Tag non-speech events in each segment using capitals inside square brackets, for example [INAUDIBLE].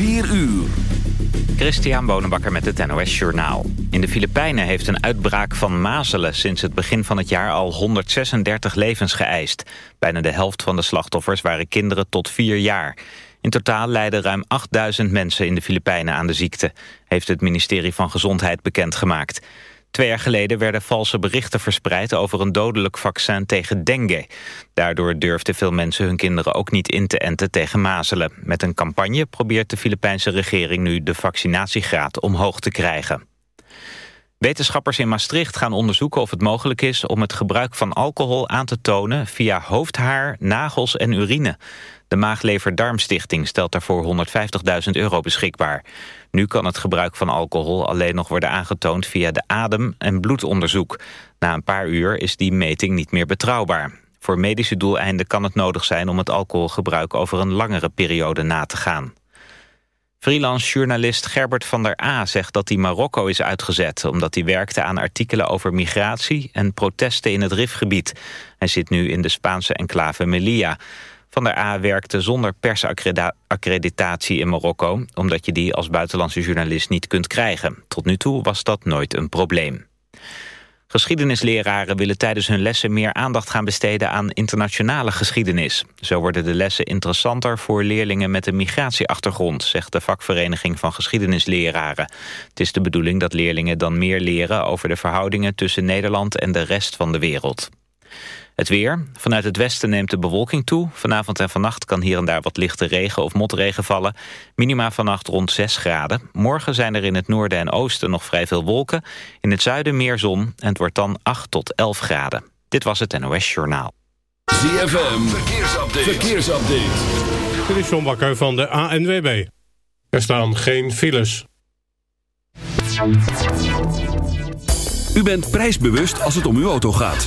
4 uur. Christian Bonenbakker met het NOS Journaal. In de Filipijnen heeft een uitbraak van mazelen sinds het begin van het jaar al 136 levens geëist. Bijna de helft van de slachtoffers waren kinderen tot 4 jaar. In totaal lijden ruim 8000 mensen in de Filipijnen aan de ziekte, heeft het ministerie van Gezondheid bekendgemaakt. Twee jaar geleden werden valse berichten verspreid over een dodelijk vaccin tegen dengue. Daardoor durfden veel mensen hun kinderen ook niet in te enten tegen mazelen. Met een campagne probeert de Filipijnse regering nu de vaccinatiegraad omhoog te krijgen. Wetenschappers in Maastricht gaan onderzoeken of het mogelijk is om het gebruik van alcohol aan te tonen via hoofdhaar, nagels en urine. De Maaglever-Darmstichting stelt daarvoor 150.000 euro beschikbaar. Nu kan het gebruik van alcohol alleen nog worden aangetoond via de adem- en bloedonderzoek. Na een paar uur is die meting niet meer betrouwbaar. Voor medische doeleinden kan het nodig zijn om het alcoholgebruik over een langere periode na te gaan. Freelance journalist Gerbert van der A zegt dat hij Marokko is uitgezet... omdat hij werkte aan artikelen over migratie en protesten in het Rifgebied. Hij zit nu in de Spaanse enclave Melilla. Van der A werkte zonder persaccreditatie in Marokko... omdat je die als buitenlandse journalist niet kunt krijgen. Tot nu toe was dat nooit een probleem. Geschiedenisleraren willen tijdens hun lessen meer aandacht gaan besteden aan internationale geschiedenis. Zo worden de lessen interessanter voor leerlingen met een migratieachtergrond, zegt de vakvereniging van geschiedenisleraren. Het is de bedoeling dat leerlingen dan meer leren over de verhoudingen tussen Nederland en de rest van de wereld. Het weer. Vanuit het westen neemt de bewolking toe. Vanavond en vannacht kan hier en daar wat lichte regen of motregen vallen. Minima vannacht rond 6 graden. Morgen zijn er in het noorden en oosten nog vrij veel wolken. In het zuiden meer zon en het wordt dan 8 tot 11 graden. Dit was het NOS Journaal. ZFM. Verkeersupdate. Verkeersupdate. Dit is John Bakker van de ANWB. Er staan geen files. U bent prijsbewust als het om uw auto gaat.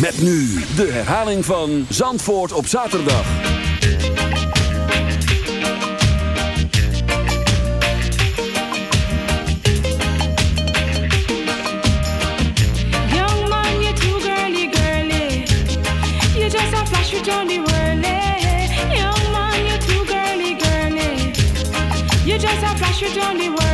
Met nu de herhaling van Zandvoort op zaterdag. Young man, you're too girly, girly. You just a flash with Johnny Whirly. Young man, you're too girly, girly. You just a flash with Johnny Whirly.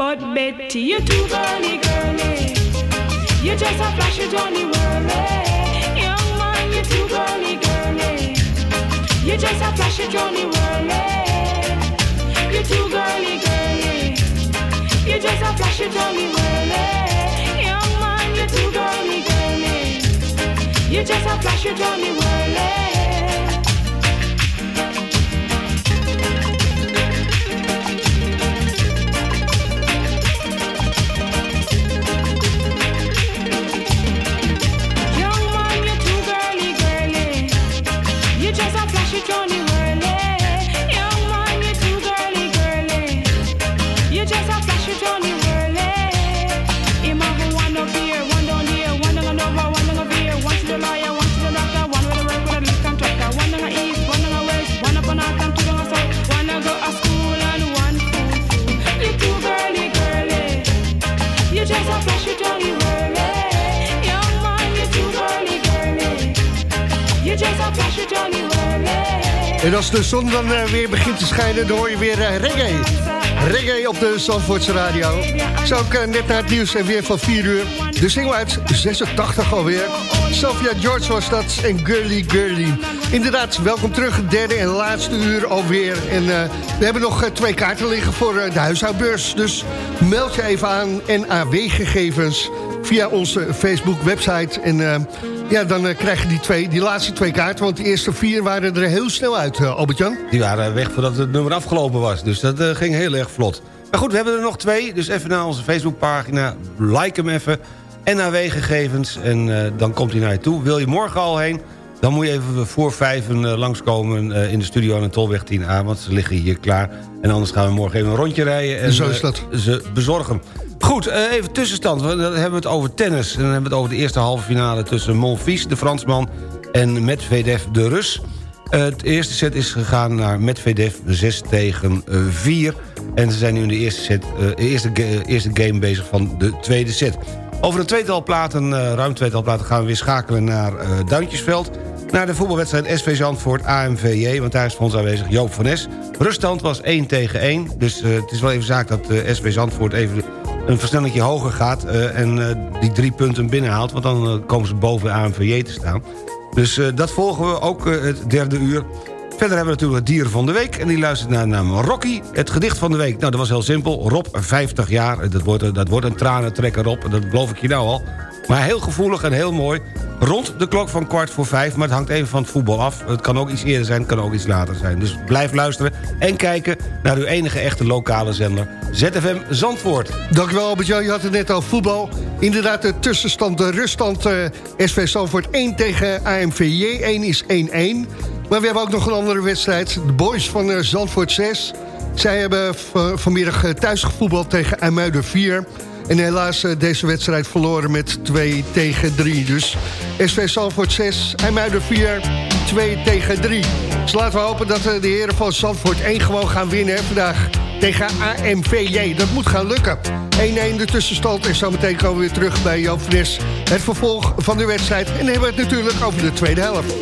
But Betty, you too girly girly. You just a flash it on the world, eh? Young man, you too girly girly. You just a flash it on the world, eh? You too girly girly. You just a flash it on the world, eh? Young man, you too girly girly. You just a flash it on En als de zon dan eh, weer begint te schijnen, dan hoor je weer eh, reggae. Reggae op de Zandvoortse radio. Zo ook eh, net na het nieuws en weer van 4 uur. De single uit 86 alweer. Sophia George was dat en Girly Girly. Inderdaad, welkom terug. Derde en laatste uur alweer. En we hebben nog twee kaarten liggen voor de huishoudbeurs. Dus meld je even aan NAW-gegevens via onze Facebook-website. En ja, dan eh, krijg je die, twee, die laatste twee kaarten. Want de eerste vier waren er heel snel uit, eh, Albert-Jan. Die waren weg voordat het nummer afgelopen was. Dus dat eh, ging heel erg vlot. Maar goed, we hebben er nog twee. Dus even naar onze Facebookpagina. Like hem even. NAW-gegevens. En eh, dan komt hij naar je toe. Wil je morgen al heen? Dan moet je even voor vijven eh, langskomen eh, in de studio aan de Tolweg 10A. Want ze liggen hier klaar. En anders gaan we morgen even een rondje rijden. En, Zo is eh, dat. ze bezorgen. Goed, eh, even tussenstand. Dan hebben we het over tennis. En dan hebben we het over de eerste halve finale tussen Monfils, de Fransman... en Medvedev, de Rus. Eh, het eerste set is gegaan naar Medvedev 6 tegen eh, 4. En ze zijn nu in de eerste, set, eh, eerste, ga- eerste game bezig van de tweede set. Over een tweetal platen, eh, ruim tweetal platen... gaan we weer schakelen naar eh, Duintjesveld. Naar de voetbalwedstrijd SV Zandvoort AMVJ. Want daar is voor ons aanwezig Joop van Es. Ruststand was 1 tegen 1. Dus eh, het is wel even zaak dat eh, SV Zandvoort even een versnellingje hoger gaat... eh, en eh, die drie punten binnenhaalt. Want dan eh, komen ze boven AMVJ te staan. Dus dat volgen we ook het derde uur. Verder hebben we natuurlijk het dier van de week. En die luistert naar de naam Rocky. Het gedicht van de week. Nou, dat was heel simpel. Rob, 50 jaar. Dat wordt, dat wordt een tranentrekker, Rob. Dat beloof ik je nou al. Maar heel gevoelig en heel mooi. Rond de klok van kwart voor vijf. Maar het hangt even van het voetbal af. Het kan ook iets eerder zijn, het kan ook iets later zijn. Dus blijf luisteren en kijken naar uw enige echte lokale zender. ZFM Zandvoort. Dankjewel Albert-Jan, je had het net al voetbal. Inderdaad, de tussenstand, de ruststand eh, SV Zandvoort 1 tegen AMVJ. 1 is 1-1. Maar we hebben ook nog een andere wedstrijd. De boys van eh, Zandvoort 6. Zij hebben vanmiddag eh, thuis gevoetbald tegen IJmuiden 4. En helaas eh, deze wedstrijd verloren met 2 tegen 3. Dus SV Zandvoort 6, IJmuiden 4, 2 tegen 3. Dus laten we hopen dat eh, de heren van Zandvoort 1 gewoon gaan winnen vandaag tegen AMVJ. Dat moet gaan lukken. 1-1 de tussenstand en zometeen komen we weer terug bij Jan Fres. Het vervolg van de wedstrijd. En dan hebben we het natuurlijk over de tweede helft.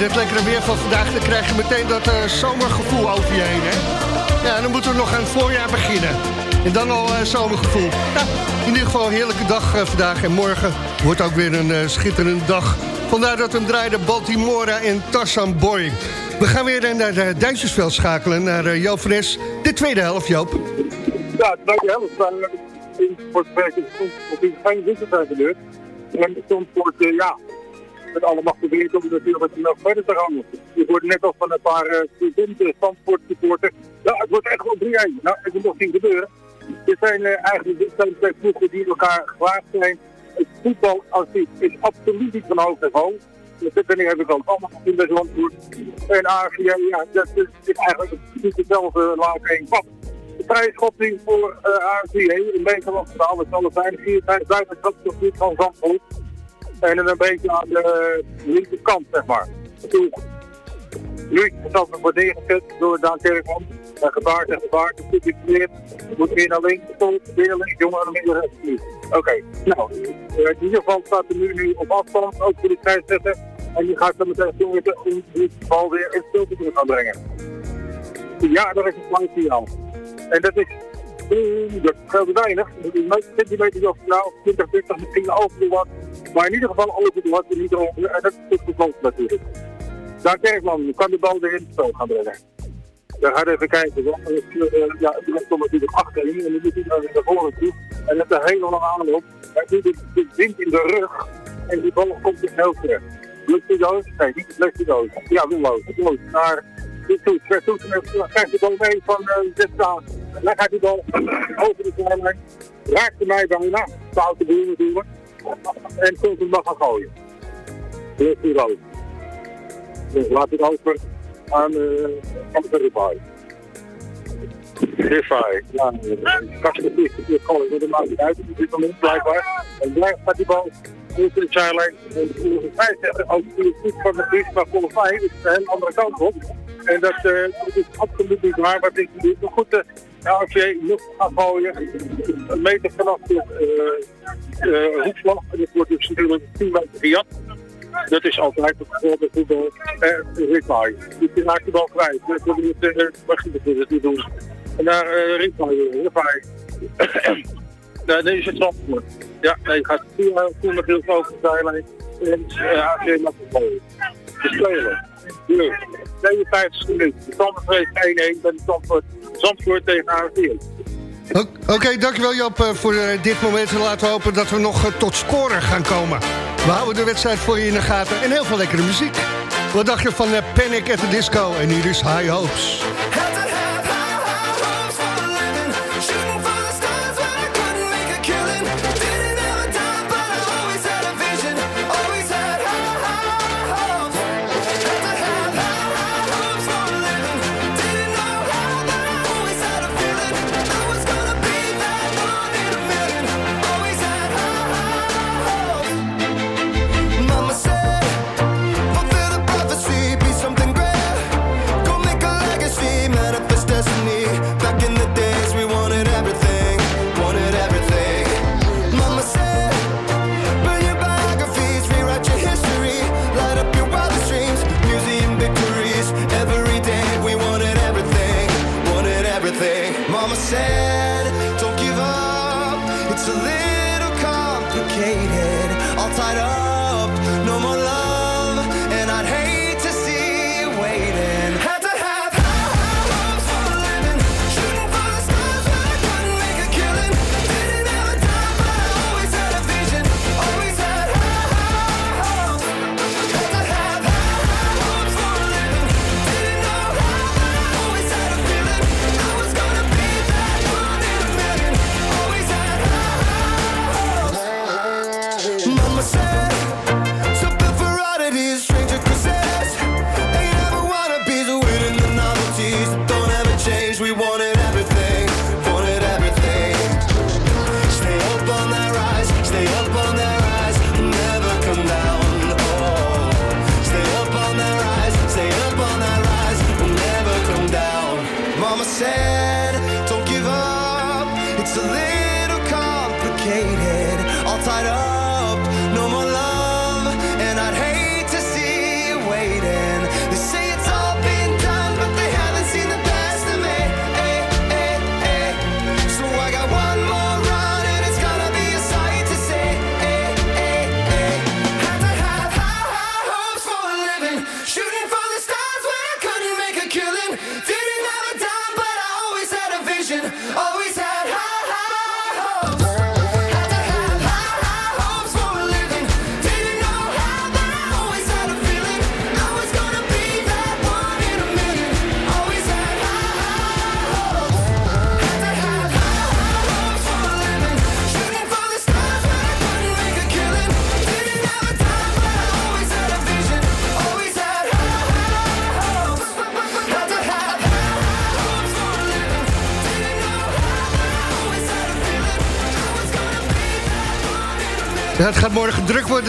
Dit lekkere weer van vandaag... dan krijg je meteen dat eh, zomergevoel over je heen, hè? Ja, dan moeten we nog het voorjaar beginnen. En dan al eh, zomergevoel. Nou, in ieder geval een heerlijke dag eh, vandaag. En morgen wordt ook weer een schitterende dag. Vandaar dat we hem draaiden Baltimora en Tarzan Boy. We gaan weer naar het Duitsersveld schakelen, naar Joop Fres. De tweede helft, Joop. Ja, de tweede helft. Uh, voor het werk is het geen winter zijn. En wordt, uh, ja, met alle probeert om natuurlijk nog verder te gaan. Je wordt net al van een paar uh, studenten, Zandvoort supporters. Ja, het wordt echt wel 3-1. Nou, het moet nog niet gebeuren. Dit zijn uh, eigenlijk zijn twee ploegen die elkaar gewaagd zijn. Het voetbal als dit is absoluut niet van hoog niveau. Dat ben ik heb ik ook allemaal in bij Zandvoort. En AFJ, ja, dat is, eigenlijk niet hetzelfde laag één pap. De prijsschotting voor uh, in Nederland voor alle alle zijn 4 buiten dat toch niet van Zandvoort. En dan een beetje aan de linkerkant, zeg maar. Nu is het altijd wordt neergezet door Daan Kerkman. En gebaard en gebaard, het is gecreëerd. Moet weer naar links, weer naar links, jongen, en dan weer rechts. Oké, nou, in ieder geval staat er nu, nu op afstand, ook voor de scheidsrechter. En die gaat dan meteen doen om die bal weer in stilte te gaan brengen. Ja, dat is een lang signaal. En dat is, dat geldt weinig. Een centimeter of nou, 20, 30, misschien over de wat. Maar in ieder geval de wat en niet over. En dat is goed voor natuurlijk. Daar Kerkman kan de bal weer in het spel gaan brengen. We gaan even kijken. Want, uh, ja, het komt natuurlijk achterin en dan moet hij naar voren toe. En is een hele lange aanloop. Hij doet de, de wind in de rug en die bal komt in heel terug. Lukt hij dood? Nee, niet lukt hij dood. Ja, wel lood. Lood. Naar dit toe. Ver toe. Krijgt de bal mee van uh, Zestaan. Dan gaat die bal over de zijlijn. Raakt mij bijna. Fout de boel natuurlijk. En komt hem nog gaan gooien. Lukt hij dood. Dus laat het over aan de uh, Ribay. Ribay, ja, Kasten is maar dat maakt niet uit op dit moment blijkbaar. En blijft gaat die bal over de zijlijn. En volgens mij zeggen ook goed van de Vries, maar volgens mij is de hele andere kant op. En dat, uh, dat is absoluut niet waar, wat ik doe. Maar goed, de AFJ lucht gaan gooien, een meter vanaf de uh, hoekslag. En dat wordt dus natuurlijk 10 meter gejat. Dat is altijd het geval bij voetbal. Uh, Rikmaai. Dus je raakt de bal kwijt. Dat wil je niet doen. En daar uh, Rikmaai. Nee, nee, is het Zandvoort. Ja, nee, je gaat toen met heel veel over de zijlijn. En uh, AG mag het gooien. De speler. Nu, 52 minuten. De Zandvoort heeft 1-1 bij de Zandvoort. Zandvoort tegen AG. Oké, okay, dankjewel Joop voor uh, dit moment. En laten we hopen dat we nog tot scoren gaan komen. We houden de wedstrijd voor je in de gaten en heel veel lekkere muziek. Wat dacht je van Panic at the Disco? En hier is High Hopes.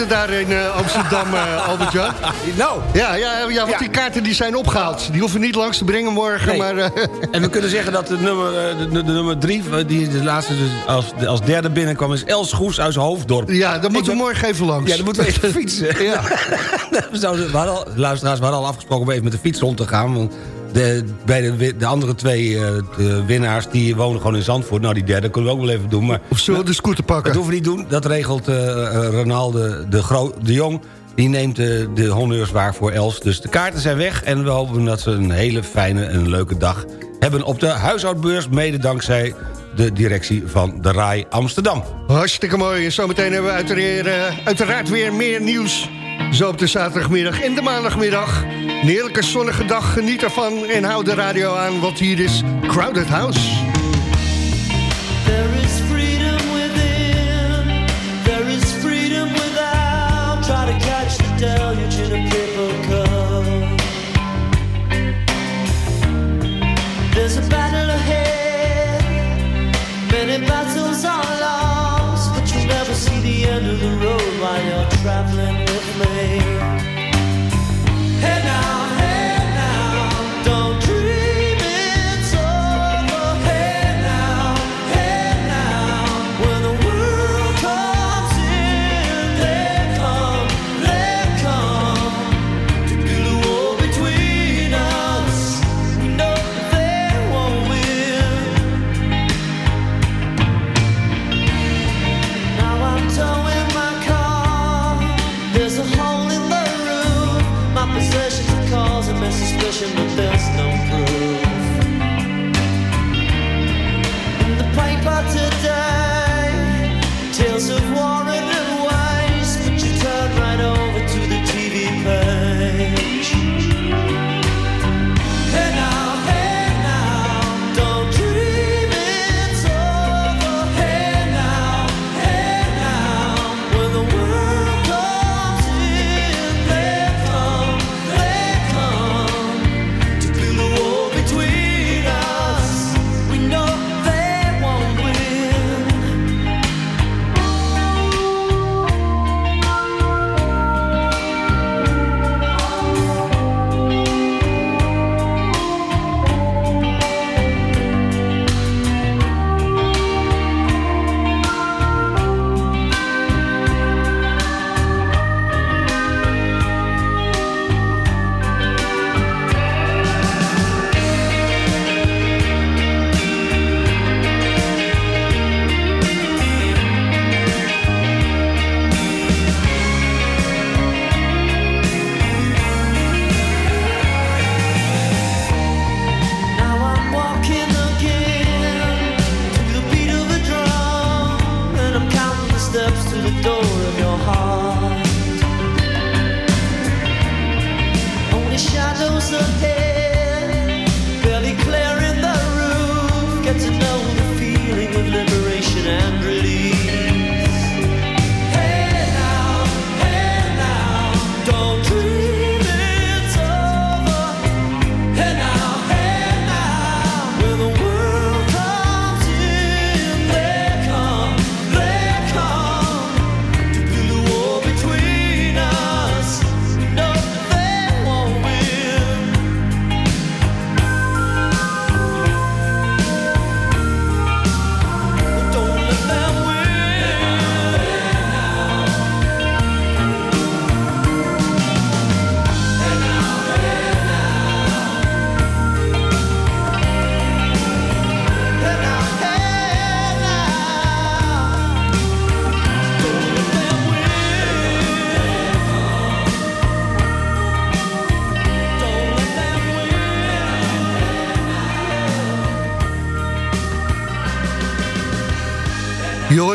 Worden daar in eh, Amsterdam, [LAUGHS] eh Albert-Jan. Nou. Ja, ja, ja, want Ja. die kaarten die zijn opgehaald. Die hoeven niet langs te brengen morgen, Nee. maar... eh, En we kunnen zeggen dat de nummer, de, de, nummer drie, die de laatste dus als, als derde binnenkwam, is Els Goes uit Hoofddorp. ja, dan moeten we ben- morgen even langs. Ja, dan moeten we even fietsen. [LAUGHS] Ja. [LAUGHS] we, zouden, we hadden al, luisteraars, we hadden al afgesproken om even met de fiets rond te gaan. Want de, bij de, de andere twee eh, de winnaars, die wonen gewoon in Zandvoort. Nou, die derde kunnen we ook wel even doen. Maar Of zullen we de scooter dat pakken? hoeven we niet doen. Dat regelt eh, Ronaldo de, Gro de Jong. Die neemt de, de honneurs waar voor Els. Dus de kaarten zijn weg. En we hopen dat ze een hele fijne en leuke dag hebben op de huishoudbeurs. Mede dankzij de directie van de RAI Amsterdam. Hartstikke mooi. En zometeen hebben we uiteraard, uiteraard weer meer nieuws. Zo op de zaterdagmiddag en de maandagmiddag. Een heerlijke zonnige dag. Geniet ervan en hou de radio aan, want hier is Crowded House. There is freedom within. There is freedom without. Try to catch the deluge in a paper cup. There's a battle ahead. Many battles made.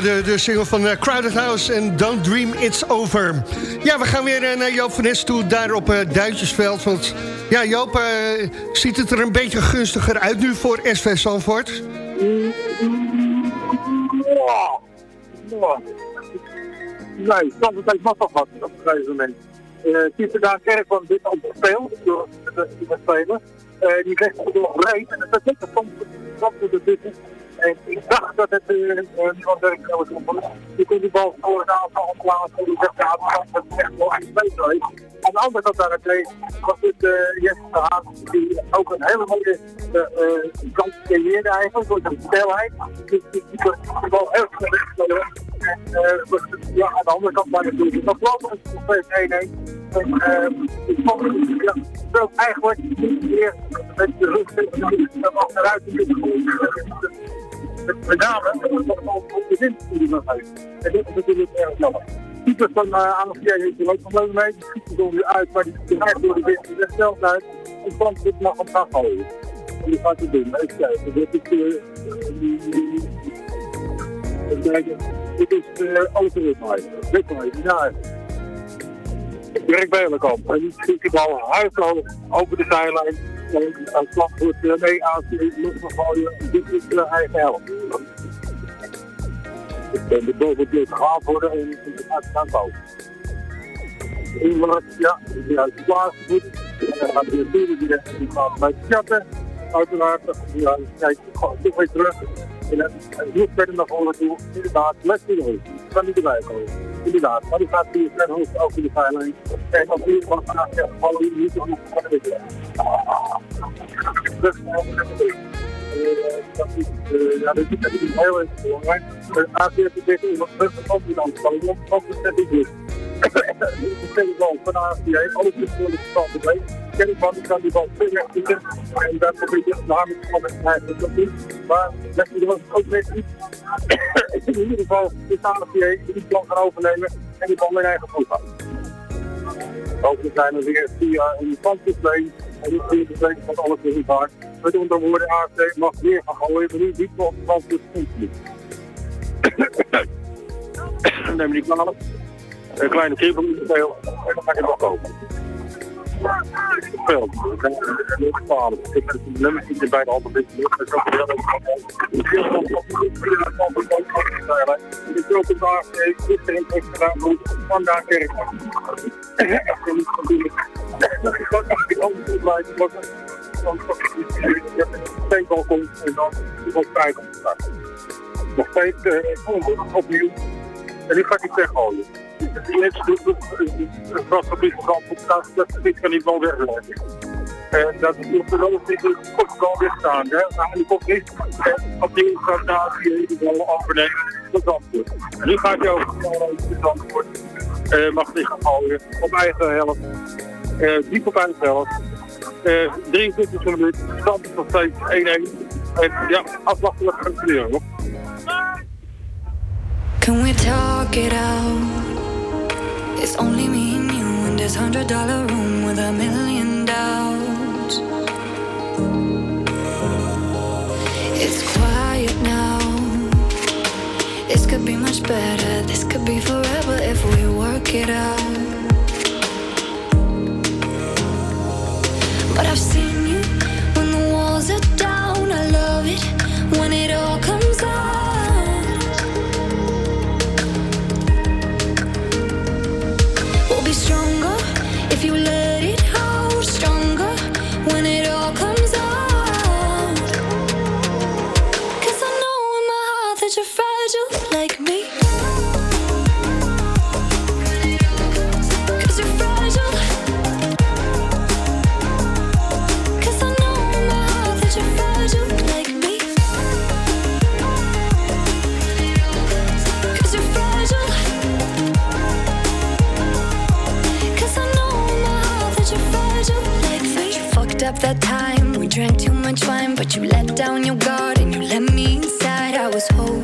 De single van eh, Crowded House en Don't Dream It's Over. Ja, we gaan weer eh, naar Joop van Nes toe, daar op eh, Duintjesveld. Want ja, Joop, ziet het er een beetje gunstiger uit nu voor SV Zandvoort? Ja. Ja. Nee, is heeft nog wat op een gegeven moment. Daan Kerk van dit al gespeeld, door de spelen. Die krijgt ook nog breed en dat is net de we er zitten. Ik dacht dat het uh, niemand werk zou komen. Je kon die bal voor een aantal plaatsen. En dacht, ja, dat is echt wel echt geweest. Aan de andere kant daarentegen was het uh, Jesse de Haan, die ook een hele mooie kans creëerde eigenlijk, door zijn snelheid. Dus die die de bal heel snel wegspelen. En ja, aan de andere kant maar natuurlijk nog wel nog steeds 1-1. En uh, het zo eigenlijk niet meer met de rug achteruit met name op de wind die nog heeft. En dit is natuurlijk erg jammer. Keepers van uh, de heeft er ook problemen mee. Die schieten er nu uit, maar die echt door de wind die zelf uit. En dit mag hem gaan. En die gaat doen. Kijken. Dit is, uh, dit is uh, alles. Dit even. Ja. Dirk Belenkamp. En die schiet die bal huisloos over de zijlijn. En aan slag wordt mee aan de lucht van gooien. Dit is de eigen helft. En de bal moet weer gehaald worden en de gaat gaan bouwen. Iemand, ja, die uit de plaats moet. En dan gaat de natuurlijk die die gaat bij chatten. Uiteraard, ja, kijk, toch weer terug. En dan nog verder naar voren toe. Inderdaad, les die hoog. Kan niet erbij komen. Inderdaad, maar die gaat hier ver hoog over de veiling. En als die wat gaat gevallen, die niet nog van de witte. Dus, dat is, uh, ja, dat is natuurlijk heel erg belangrijk. De ACF is iemand terug van die dan kan je op de setting doen. De bal van de ACF, alles is voor de stand erbij. Kerkman kan die bal veel recht zitten. En daar probeer je de hamer van de krijgen. Dat niet. Maar dat je er ook net niet. In ieder geval is de ACF die plan gaan overnemen en die bal in eigen voet houden. Ook zijn er weer via een fantasy en die vierde tweede van alles in vaart. Met onder woorden AC mag weer gaan gooien, maar nu niet van de niet. Neem niet kwalijk. Een kleine kriebel in het speel en dan ga je nog kopen. Speel. Ik ben heel gevaarlijk. Ik heb een nummer niet bij de hand. Ik ben ook heel erg Ik wil vandaag gisteren in gedaan doen van daar Kerkman. En niet natuurlijk. Ik kan echt niet anders blijven. Dan je twee balkon en dan wordt vijf op de start. Nog steeds opnieuw. En nu gaat hij weggooien. Net een vastgebied van dat dat gebied kan niet wel wegleggen. En dat is natuurlijk niet de korte wegstaan. Die komt niet. En opnieuw gaat daar die bal overnemen. Dat is. En nu gaat hij over het antwoord. Uh, mag hij gaan gooien op eigen helft. Uh, diep op eigen helft. Uh, 23 minuut, stand nog steeds 1-1. En ja, afwachten wat gaat gebeuren. Can we talk it out? It's only me and you in this hundred dollar room with a million doubts. It's quiet now. This could be much better. This could be forever if we work it out. But I've seen drank too much wine, but you let down your guard and you let me inside. I was hoping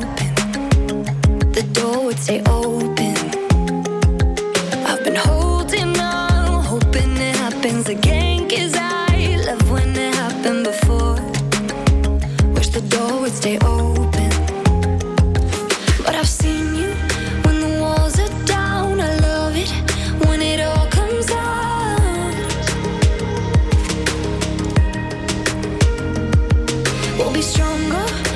the door would stay open. Oh, We'll be stronger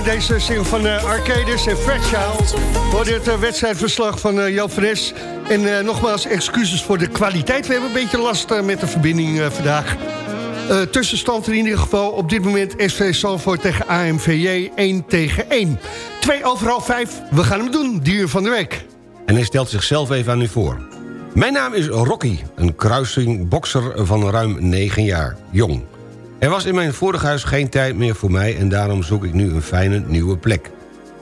voor deze single van uh, Arcades en Fragile... hoorde het uh, wedstrijdverslag van uh, Jan. En nogmaals, excuses voor de kwaliteit. We hebben een beetje last met de verbinding vandaag. Tussenstand in ieder geval op dit moment SV Salvoort tegen AMVJ 1 tegen 1. 2 over half 5, we gaan hem doen, dier van de week. En hij stelt zichzelf even aan u voor. Mijn naam is Rocky, een kruising bokser van ruim 9 jaar, jong. Er was in mijn vorige huis geen tijd meer voor mij... en daarom zoek ik nu een fijne nieuwe plek.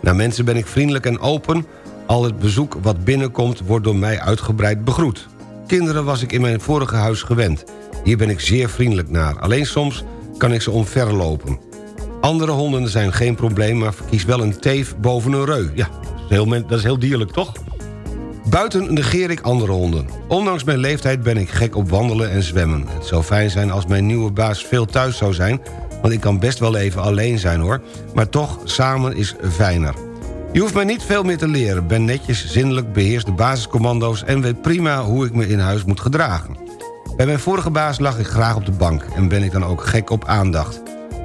Naar mensen ben ik vriendelijk en open... al het bezoek wat binnenkomt wordt door mij uitgebreid begroet. Kinderen was ik in mijn vorige huis gewend... Hier ben ik zeer vriendelijk naar. Alleen soms kan ik ze omverlopen. Andere honden zijn geen probleem, maar verkies wel een teef boven een reu. Ja, heel, dat is heel dierlijk, toch? Buiten negeer ik andere honden. Ondanks mijn leeftijd ben ik gek op wandelen en zwemmen. Het zou fijn zijn als mijn nieuwe baas veel thuis zou zijn... want ik kan best wel even alleen zijn, hoor. Maar toch, samen is fijner. Je hoeft mij niet veel meer te leren. Ben netjes, zinnelijk, beheers de basiscommando's... en weet prima hoe ik me in huis moet gedragen. Bij mijn vorige baas lag ik graag op de bank... en ben ik dan ook gek op aandacht.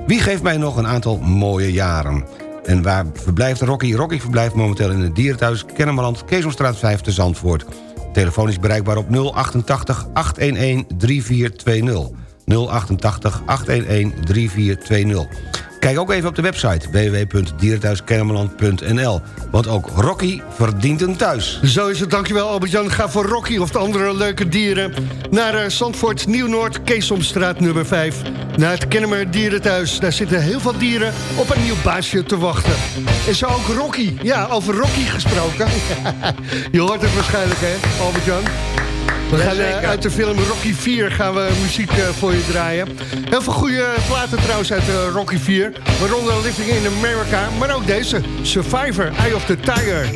Wie geeft mij nog een aantal mooie jaren? En waar verblijft Rocky? Rocky verblijft momenteel in het dierenthuis Kennemerland... Keesomstraat 5 te Zandvoort. Telefoon is bereikbaar op 088 811 3420. 088 811 3420. Kijk ook even op de website www.dierenthuiskennemerland.nl. Want ook Rocky verdient een thuis. Zo is het, dankjewel Albert-Jan. Ga voor Rocky of de andere leuke dieren... naar uh, Zandvoort, Nieuw-Noord, Keesomstraat nummer 5. Naar het Kennemer Dierenthuis. Daar zitten heel veel dieren op een nieuw baasje te wachten. En zo ook Rocky. Ja, over Rocky gesproken. [LAUGHS] Je hoort het waarschijnlijk, hè, Albert-Jan? We gaan uh, uit de film Rocky 4 gaan we muziek uh, voor je draaien. Heel veel goede platen trouwens uit uh, Rocky 4. Waaronder Living in America, maar ook deze. Survivor, Eye of the Tiger.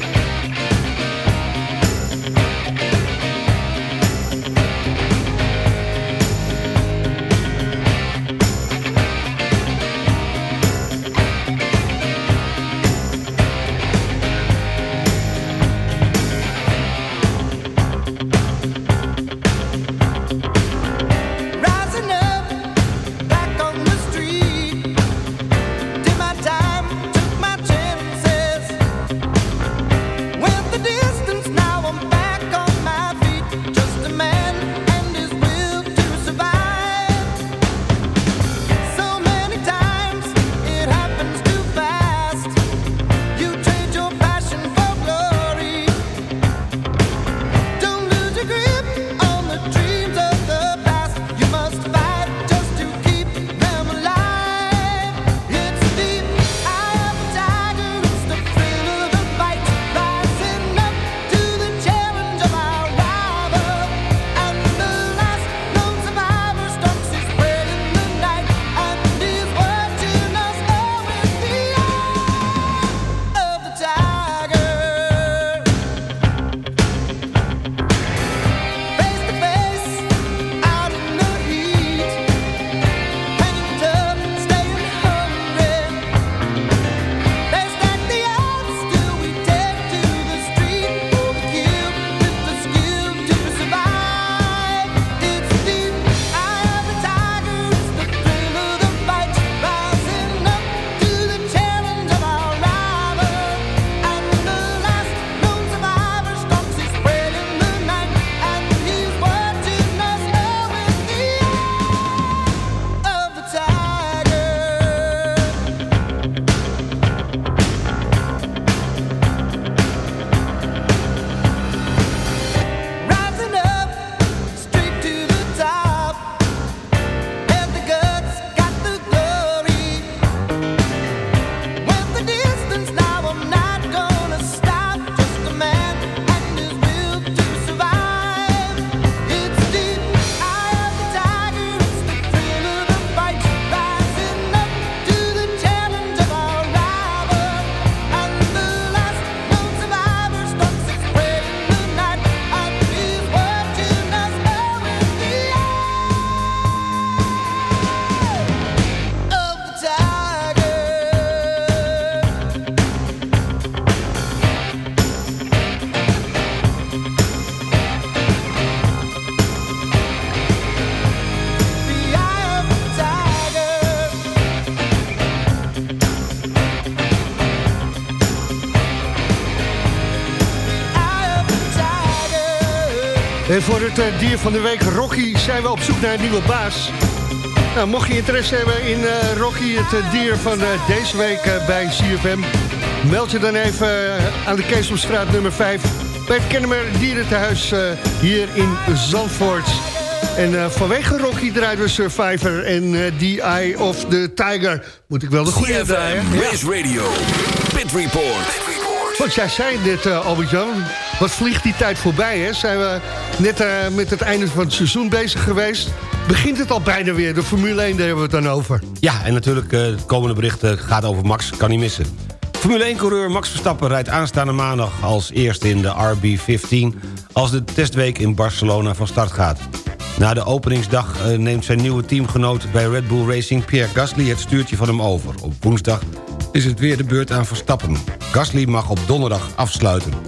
En voor het eh, dier van de week, Rocky, zijn we op zoek naar een nieuwe baas. Nou, mocht je interesse hebben in eh, Rocky, het eh, dier van deze week bij CFM... meld je dan even aan de Keesomstraat nummer 5... bij het Kennemer Dierentehuis eh, hier in Zandvoort. En vanwege Rocky draaien we Survivor en The Eye of the Tiger. Moet ik wel de goede draaien? Ja. Race Radio, Pit Report. Want jij zei uh, Albert-Jan, wat vliegt die tijd voorbij, hè? Zijn we net eh, met het einde van het seizoen bezig geweest. Begint het al bijna weer, de Formule 1, daar hebben we het dan over. Ja, en natuurlijk eh, het komende bericht eh, gaat over Max, kan niet missen. Formule 1-coureur Max Verstappen rijdt aanstaande maandag als eerste in de RB15... als de testweek in Barcelona van start gaat. Na de openingsdag neemt zijn nieuwe teamgenoot bij Red Bull Racing... Pierre Gasly het stuurtje van hem over. Op woensdag is het weer de beurt aan Verstappen. Gasly mag op donderdag afsluiten.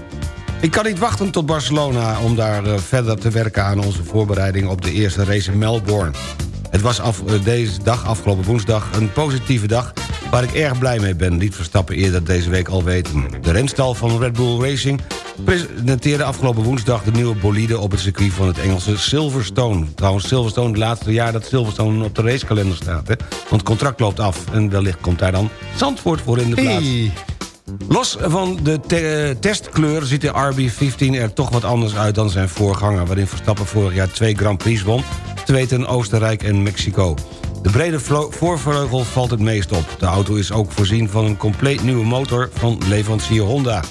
Ik kan niet wachten tot Barcelona om daar eh, verder te werken aan onze voorbereiding op de eerste race in Melbourne. Het was af, eh, deze dag, afgelopen woensdag, een positieve dag waar ik erg blij mee ben, liet Verstappen eerder deze week al weten. De renstal van Red Bull Racing presenteerde afgelopen woensdag de nieuwe bolide op het circuit van het Engelse Silverstone. Trouwens, Silverstone, het laatste jaar dat Silverstone op de racekalender staat. Hè? Want het contract loopt af en wellicht komt daar dan Zandvoort voor in de plaats. Los van de te- testkleur ziet de RB15 er toch wat anders uit dan zijn voorganger... waarin Verstappen vorig jaar twee Grand Prix won... te weten Oostenrijk en Mexico. De brede voorvleugel valt het meest op. De auto is ook voorzien van een compleet nieuwe motor van leverancier Honda.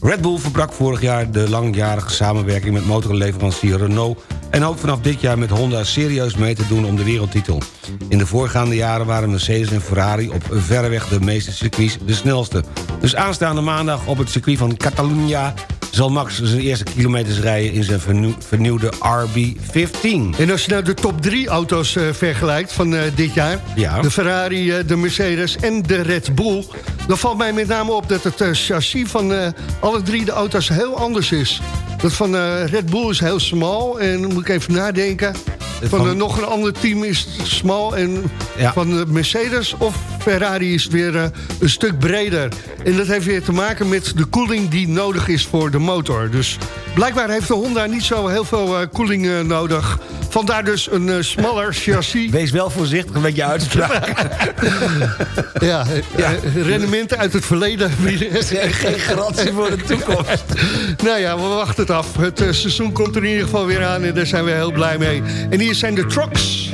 Red Bull verbrak vorig jaar de langjarige samenwerking met motorleverancier Renault... en hoopt vanaf dit jaar met Honda serieus mee te doen om de wereldtitel. In de voorgaande jaren waren Mercedes en Ferrari op verreweg de meeste circuits de snelste. Dus aanstaande maandag op het circuit van Catalunya... zal Max zijn eerste kilometers rijden in zijn vernieu- vernieuwde RB15. En als je nou de top drie auto's eh, vergelijkt van eh, dit jaar... Ja. de Ferrari, eh, de Mercedes en de Red Bull... dan valt mij met name op dat het chassis van alle drie de auto's heel anders is. Dat van eh, Red Bull is heel smal en dan moet ik even nadenken... Van, van- eh, nog een ander team is smal en Ja. van de Mercedes of Ferrari is het weer eh, een stuk breder. En dat heeft weer te maken met de koeling die nodig is voor de motor. Dus blijkbaar heeft de Honda niet zo heel veel eh, koeling eh, nodig. Vandaar dus een eh, smaller chassis. Wees wel voorzichtig met je uitspraak. [LAUGHS] Ja, eh, eh, rendementen uit het verleden. [LAUGHS] Geen garantie voor de toekomst. nou ja, we wachten het af. Het eh, seizoen komt er in ieder geval weer aan en daar zijn we heel blij mee. En hier zijn de trucks.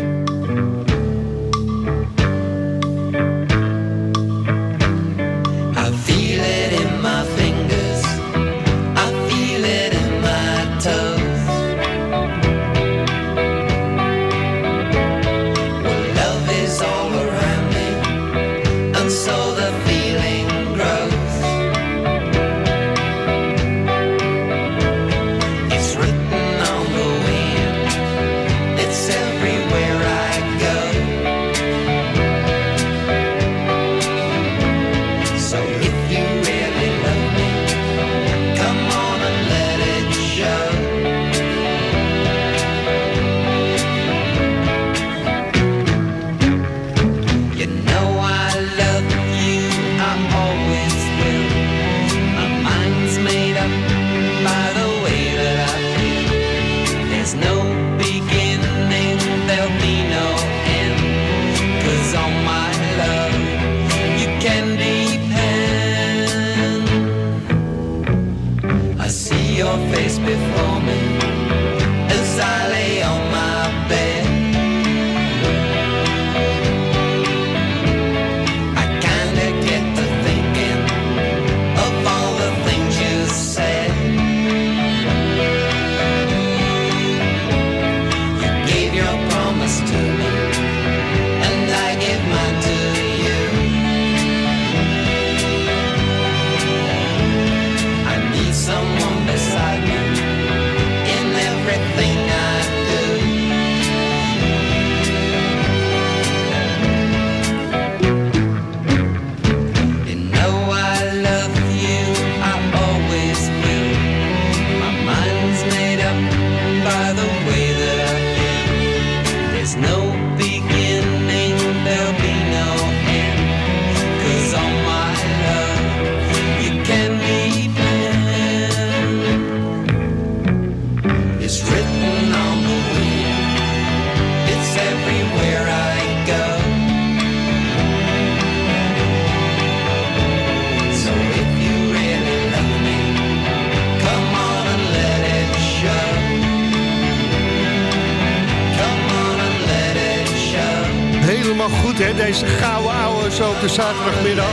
Zaterdagmiddag.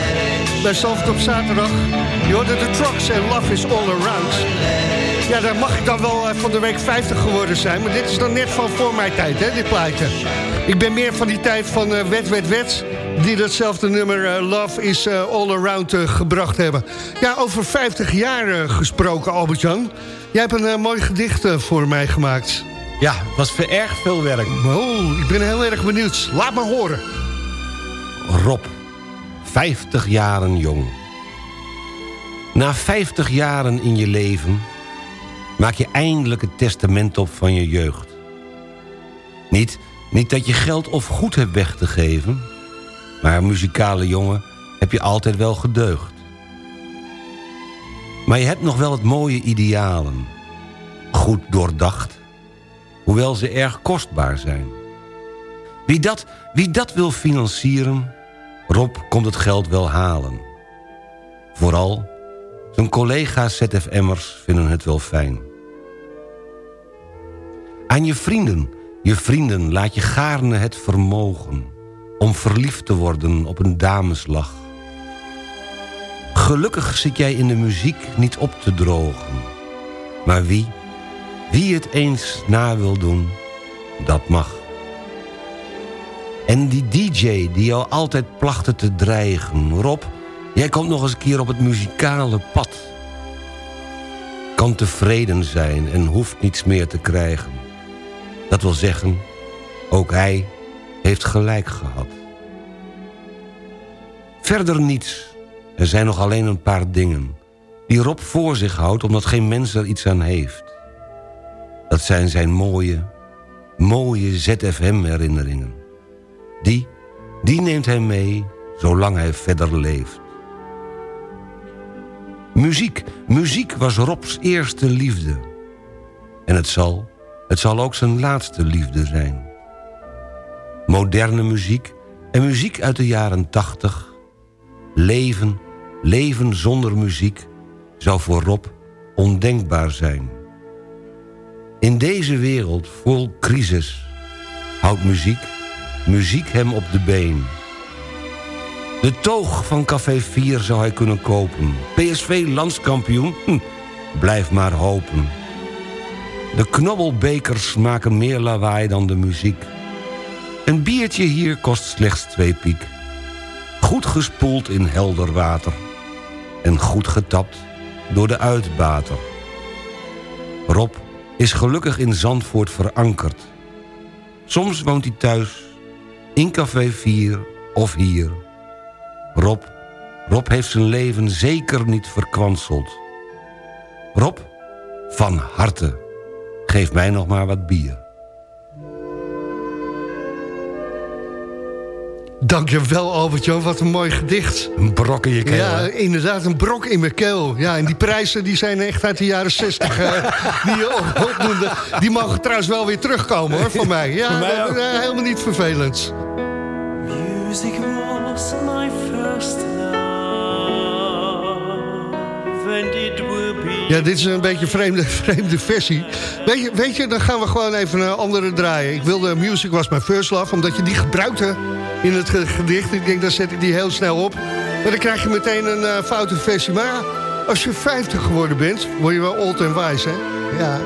Bij Zandvoort op zaterdag. Je hoorde de trucks en Love is All Around. Ja, daar mag ik dan wel eh, van de week 50 geworden zijn. Maar dit is dan net van voor mijn tijd, hè, dit plaatje. Ik ben meer van die tijd van eh, Wet, Wet, Wet... die datzelfde nummer eh, Love is All Around gebracht hebben. Ja, over 50 jaar gesproken, Albert-Jan. Jij hebt een mooi gedicht voor mij gemaakt. Ja, het was erg veel werk. Oh, ik ben heel erg benieuwd. Laat me horen. Rob, 50 jaren jong. Na 50 jaren in je leven maak je eindelijk het testament op van je jeugd. Niet, niet dat je geld of goed hebt weg te geven, maar muzikale jongen heb je altijd wel gedeugd. Maar je hebt nog wel het mooie idealen. Goed doordacht, hoewel ze erg kostbaar zijn. Wie dat, wie dat wil financieren, Rob komt het geld wel halen. Vooral zijn collega's ZFM'ers vinden het wel fijn. Aan je vrienden, je vrienden laat je gaarne het vermogen... om verliefd te worden op een dameslag. Gelukkig zit jij in de muziek niet op te drogen. Maar wie, wie het eens na wil doen, dat mag. En die DJ die jou altijd plachtte te dreigen. Rob, jij komt nog eens een keer op het muzikale pad. Kan tevreden zijn en hoeft niets meer te krijgen. Dat wil zeggen, ook hij heeft gelijk gehad. Verder niets. Er zijn nog alleen een paar dingen... die Rob voor zich houdt omdat geen mens er iets aan heeft. Dat zijn zijn mooie, mooie ZFM-herinneringen. Die, die neemt hij mee zolang hij verder leeft. Muziek, muziek was Robs eerste liefde. En het zal, het zal ook zijn laatste liefde zijn. Moderne muziek en muziek uit de jaren tachtig. Leven, leven zonder muziek zou voor Rob ondenkbaar zijn. In deze wereld vol crisis houdt muziek, muziek hem op de been. De toog van Café 4 zou hij kunnen kopen. PSV landskampioen? Hm, blijf maar hopen. De knobbelbekers maken meer lawaai dan de muziek. Een biertje hier kost slechts twee piek. Goed gespoeld in helder water. En goed getapt door de uitbater. Rob is gelukkig in Zandvoort verankerd. Soms woont hij thuis, in Café 4 of hier. Rob, Rob heeft zijn leven zeker niet verkwanseld. Rob, van harte, geef mij nog maar wat bier. Dankjewel Albert-Jan, wat een mooi gedicht. Een brok in je keel, Ja, hè? inderdaad, een brok in mijn keel. Ja, en die prijzen die zijn echt uit de jaren 60 eh, die je op- opnoemde. Die mogen trouwens wel weer terugkomen hoor, van mij. Ja, Voor mij dat- ook. eh, helemaal niet vervelend. Music was my first love, and it be. Ja, dit is een beetje een vreemde, [LAUGHS] vreemde versie. Weet je, weet je, dan gaan we gewoon even een andere draaien. Ik wilde Music Was My First Love, omdat je die gebruikte in het ge- gedicht. Ik denk, dan zet ik die heel snel op. Maar dan krijg je meteen een eh, foute versie. Maar als je 50 geworden bent, word je wel old en wise, hè? Ja.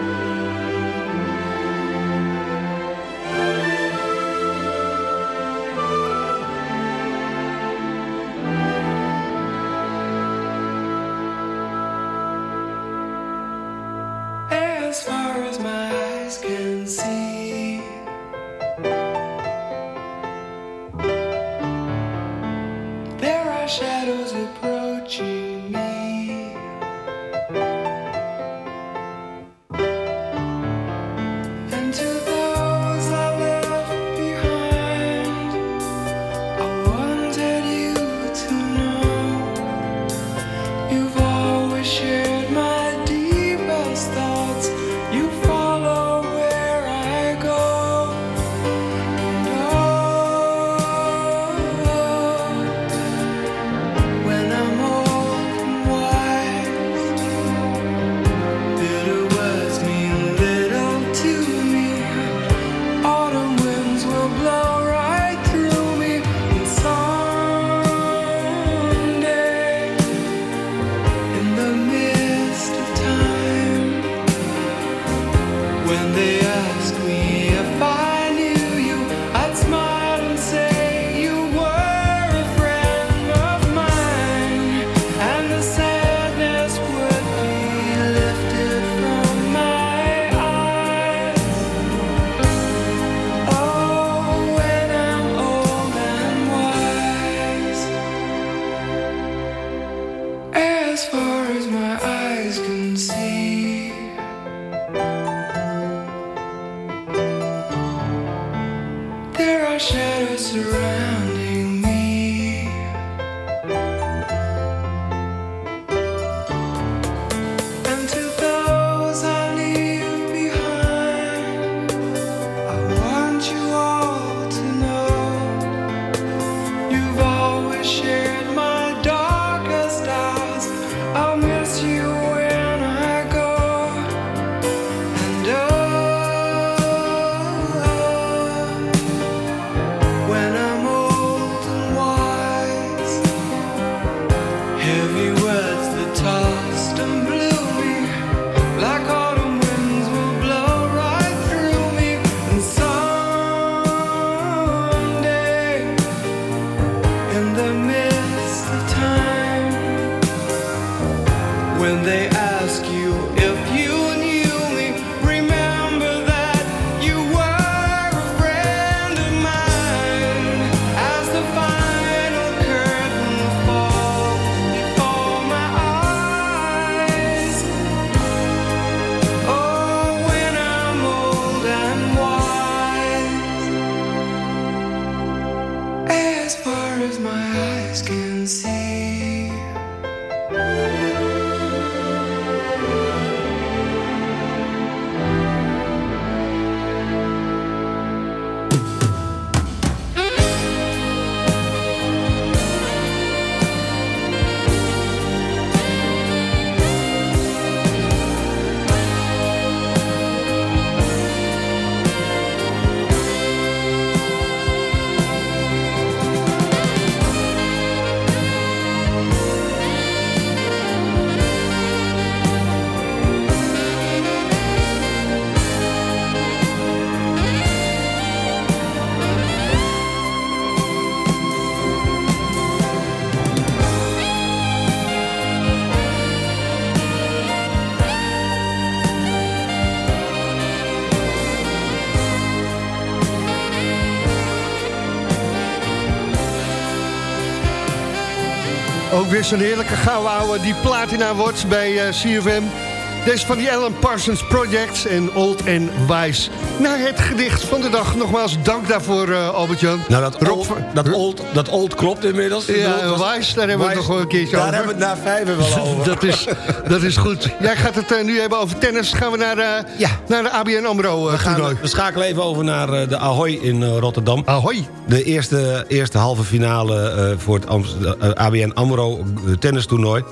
Weer zo'n heerlijke gouden ouwe die platina wordt bij eh, CFM. Deze van die Alan Parsons Project en Old and Wise. Naar het gedicht van de dag. Nogmaals dank daarvoor, eh, Albert-Jan. Nou, dat Rob old, dat, old, dat old klopt inmiddels. Ja, bedoel, was- Wise, daar hebben we het nog wel een keertje daar over. hebben we het na vijf wel [LAUGHS] over. dat, is, dat is goed. Jij gaat het eh, nu hebben over tennis. Gaan we naar, eh, naar de ABN AMRO eh We, gaan, toernooi. we schakelen even over naar eh, de Ahoy in eh, Rotterdam. Ahoy. De eerste, eerste halve finale eh, voor het Amst- ABN AMRO eh, tennistoernooi.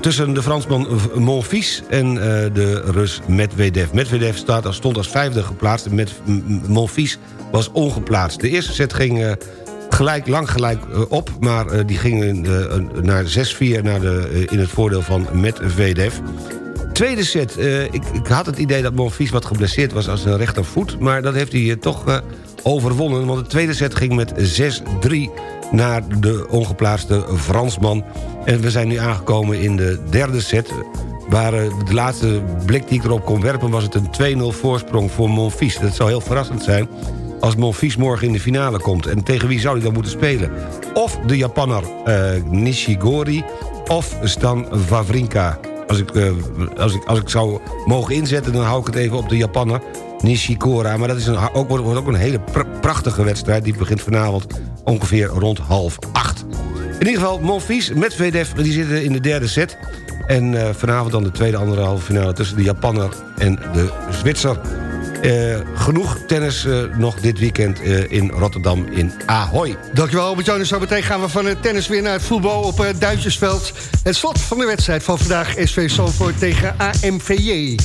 Tussen de Fransman Monfils en eh, de Rus Medvedev. Medvedev staat, stond als vijfde geplaatst en Monfils was ongeplaatst. De eerste set ging eh, gelijk, lang gelijk eh, op... maar die ging naar 6-4 naar de, in het voordeel van Medvedev. Tweede set. ik, ik had het idee dat Monfils wat geblesseerd was als een rechtervoet... maar dat heeft hij toch overwonnen. Want de tweede set ging met 6-3 naar de ongeplaatste Fransman. En we zijn nu aangekomen in de derde set... waar eh, de laatste blik die ik erop kon werpen... was het een 2-0 voorsprong voor Monfils. Dat zou heel verrassend zijn als Monfils morgen in de finale komt. En tegen wie zou hij dan moeten spelen? Of de Japanner eh, Nishigori of Stan Wawrinka. Als ik, eh, als, ik, als ik zou mogen inzetten, dan hou ik het even op de Japanner Nishikora. Maar dat is ook, wordt ook een hele pr- prachtige wedstrijd. Die begint vanavond ongeveer rond half acht. In ieder geval, Monfils met VDF, die zitten in de derde set. En eh, vanavond dan de tweede anderhalve finale tussen de Japanner en de Zwitser. Eh, genoeg tennis eh, nog dit weekend in Rotterdam in Ahoy. Dankjewel Albert-Jan. Zo meteen gaan we van het tennis weer naar het voetbal op het Duitsersveld. Het slot van de wedstrijd van vandaag SV Zandvoort tegen AMVJ.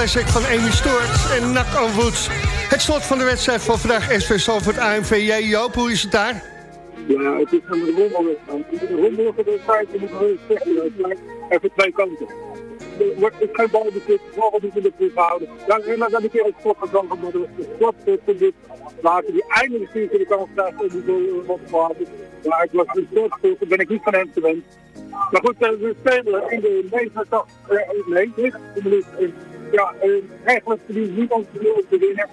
Classic van Amy Stewart en Nak on Woods. Het slot van de wedstrijd van vandaag SV Salford AMVJ. Joop, hoe is het daar? Ja, het is een rommel. Een rommel van de feiten moet gewoon zeggen. Het lijkt even twee kanten. Er wordt ook geen bal bezit, vooral niet in de proef houden. Dan heb ik weer een schot gedaan omdat er een schot van dit later die eindelijk zien de kans krijgt om die goal op te maken. Maar ik was een schot daar ben ik niet van hem gewend. Maar goed, eh, we spelen in de 89, eh, nee, 90 minuut. Ja, eh, eigenlijk verdient niemand de te winnen.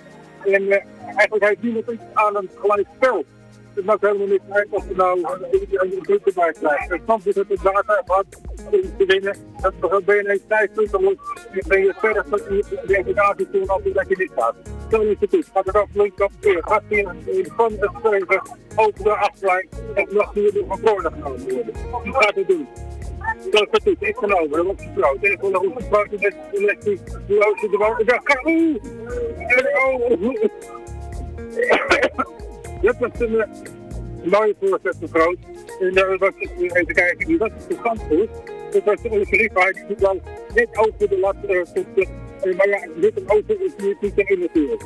En eh, eigenlijk heeft niemand iets aan een gelijk spel. Het maakt helemaal niet uit of je nou een druk erbij krijgt. Het kan dus dat het daar gehad om te winnen. Dan ben je ineens vijf punten los. Dan ben je verder van de degradatie toen als dat je niet gaat. Zo is het dus. Gaat er af links op weer. Gaat hier van het streven over de aflijn. En nog hier door van genomen worden. Die gaat het doen. Dat is goed. Ik genomen. Dat was gesproken. Ik wil nog eens gesproken met de lectie. Hoe oud ze er wonen. Ik dacht, oeh. En. Dit was een eh, mooie voorzet van Groot. En daar was eh, even kijken, die was het verstand voor. Dat was de Oliver die doet wel net over de lat. Uh, maar ja, dit een auto is niet, niet erin natuurlijk.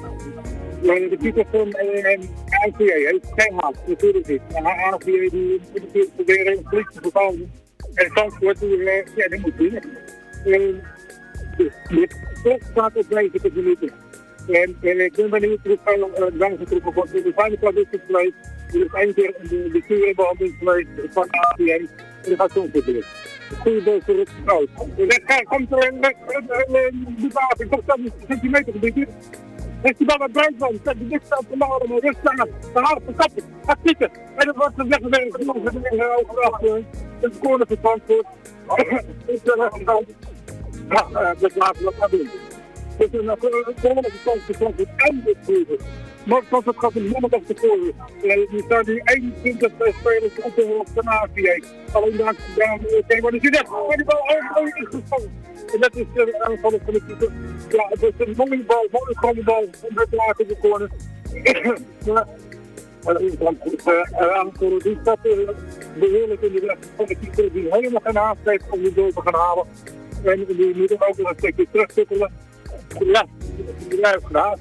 Uh, de titel van ANVA heeft geen haast, natuurlijk niet. Maar ANVA die moet natuurlijk proberen een politie te bepalen. En Zandvoort, die, uh, ja, die moet winnen. Uh, dus dit toch staat op 90 minuten. En, en ik ben benieuwd hoe het uh, lang getrokken wordt. Er zijn wissels geweest. Er is één keer de, de kuur in behandeling geweest van de APA. En dat gaat zo gebeuren. Voor het. De komt er een bepaalde. Toch dan een centimeter gebied. Heeft die bal wat Bruisman. Zet de dikste op de. Maar rust aan. De van. Gaat. En dat wordt een weggewerkt. En dan overdag. Een corner van ben er gaan. Ja, dat laten we dat doen. Dus een volgende kans de kans het einde proeven. Maar pas het gaat een monnik de voor. Er staan nu 21 spelers op de hoogte van AVA. Alleen daar daar oké, maar er zit echt maar die bal over is gevangen. En dat is de aanval van de keeper. Ja, het is een mooie bal, mooie grote bal. [CLEARS THROAT] En dat laat in de corner. Maar aankomen die staat behoorlijk in de weg van de keeper die helemaal geen haast heeft om die door te gaan halen. En die moet ook nog een stukje terugtippelen. Ja, [LAUGHS] ja, gedaan.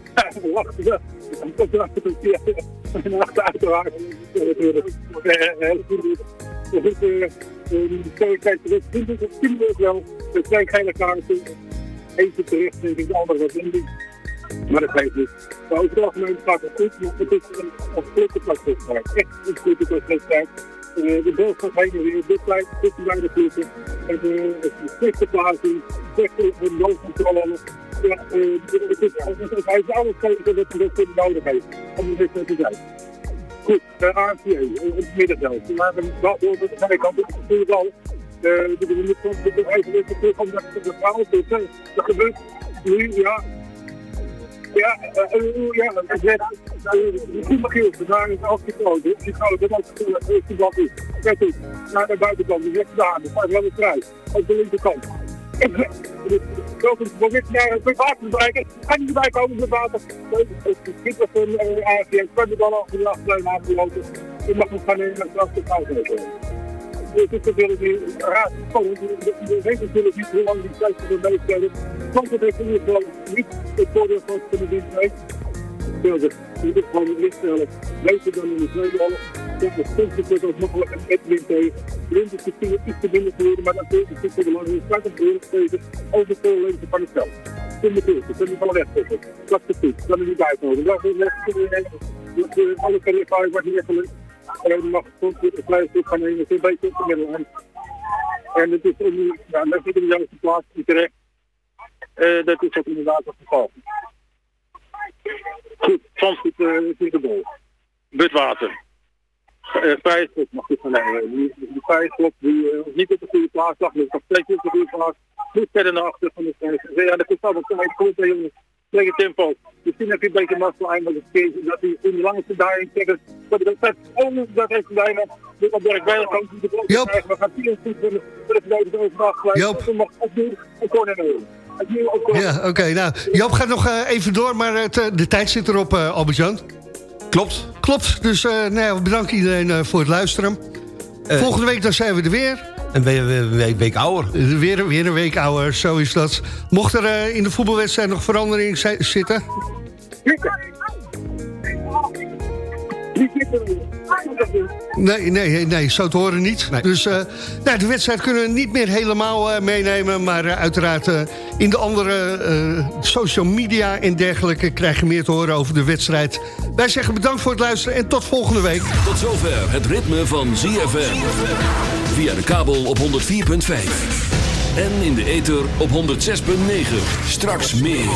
Wachten. Er en achter uit te wagen. Natuurlijk. Dus de kwaliteit terug. Het team ook wel. Er zijn geen kaarten. Eentje terecht en de andere wat in. Maar dat geeft niet. Maar over het algemeen gaat het goed. Maar het is een opsplitte wedstrijd. Echt een opsplitte wedstrijd. De gaat heen en weer. Dit blijft tussen beide ploegen. En de slechte plaatsing. Slechte balcontrole ja, uh, het is, hij is alles tegen dat hij nodig heeft om dit te zijn. Goed, de AFC, het middenveld. Maar dat door de zijkant is natuurlijk wel. We moeten soms even terug om dat de zijn. Dat gebeurt nu, ja. Ja, ja, dat is goed daar is als die grote, die grote, dat is die bal niet. Kijk eens, naar de buitenkant, die rechts daar, wel een trui, op de linkerkant. Welkom probeert naar het water te bereiken. Ga niet erbij komen met water. Het schipper van AFM kan de bal over de achterlijn aangelopen. Je mag nog gaan naar de. Dus het is natuurlijk nu raar. Je weet natuurlijk niet hoe lang die tijd voor de meespelen. Want het heeft in ieder geval niet het voordeel van de dienst heeft. Dus je moet gewoon niet stellen. Beter dan in de tweede helft. Is puntje tot nog wel een Edwin tegen. Blind is misschien iets te binnen geworden, maar dat is het voor de lange start op de tegen over de voorlengte van het veld. Tim de Beers, dat kunnen we wel wegzetten. Dat is goed, dat is niet uitnodigd. Dat is net, alle carrière wordt hier gelukt. En mag soms een klein stuk gaan nemen, een beetje op de middelhand. En het is nu, ja, dat zit in de juiste plaats, niet terecht. Uh, dat is ook inderdaad het geval. Goed, Zandvoort uh, is de bol. Butwater. Uh, Vrijschop mag ik gaan nemen. Die, die Vrijschop die uh, niet op de goede plaats lag, dus nog steeds op de goede plaats. Moet verder naar achter van de Vrijschop. Ja, dat komt allemaal. Komt er jongens. Tegen tempo. Misschien heb je een beetje mazzel eindelijk eens dat hij in de langste daarin zegt. Dat dat dat oh, dat heeft bijna. Dit op kan. Joop. We gaan 4 goed voor de verdediging overdag. Joop. We mag opnieuw een corner nemen. Ja, oké. nou, Joop gaat nog uh, even door, maar het, uh, de tijd zit erop, uh, Albert-Jan. Klopt. Klopt, dus uh, nou ja, bedanken iedereen uh, voor het luisteren. Volgende week dan zijn we er weer. En ben je weer een week, week ouder. Weer, weer een week ouder, zo is dat. Mocht er eh, in de voetbalwedstrijd nog verandering zi- zitten? Nee, nee, nee, zo te horen niet. Dus eh, nou, de wedstrijd kunnen we niet meer helemaal eh, meenemen... maar eh, uiteraard eh, in de andere eh, social media en dergelijke... krijg je meer te horen over de wedstrijd. Wij zeggen bedankt voor het luisteren en tot volgende week. Tot zover het ritme van ZFM. Via de kabel op 104.5. En in de ether op 106.9. Straks meer.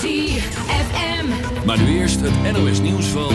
ZFM. Maar nu eerst het NOS nieuws van...